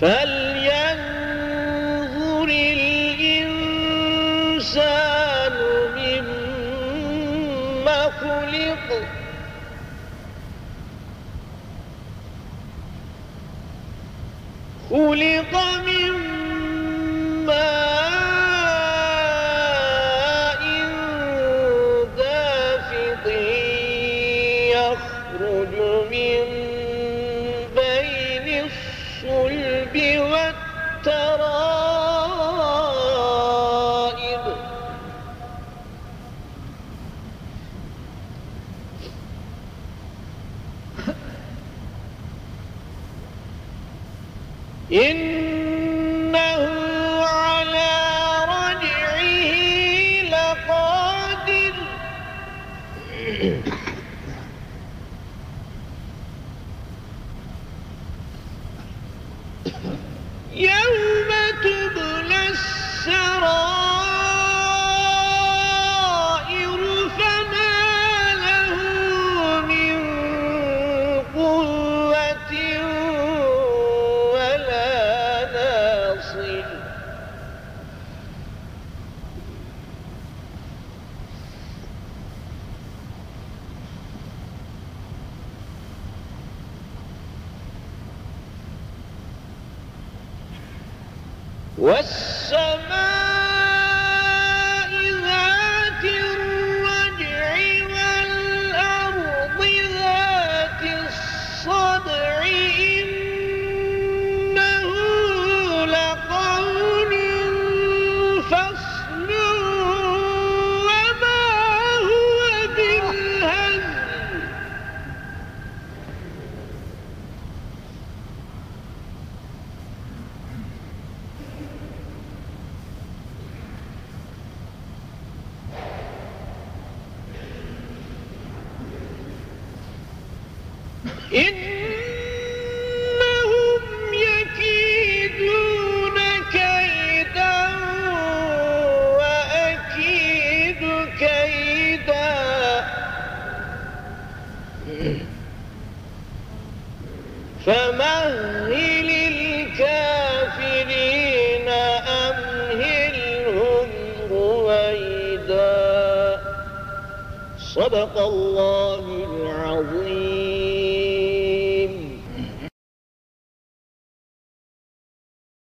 فلينظر الإنسان مما خلق خلق من إنه على رجعه لقادر. يوم والسماء إنهم يكيدون كيدا وأكيد كيدا. فمهل الكافرين أمهلهم رويدا. صدق الله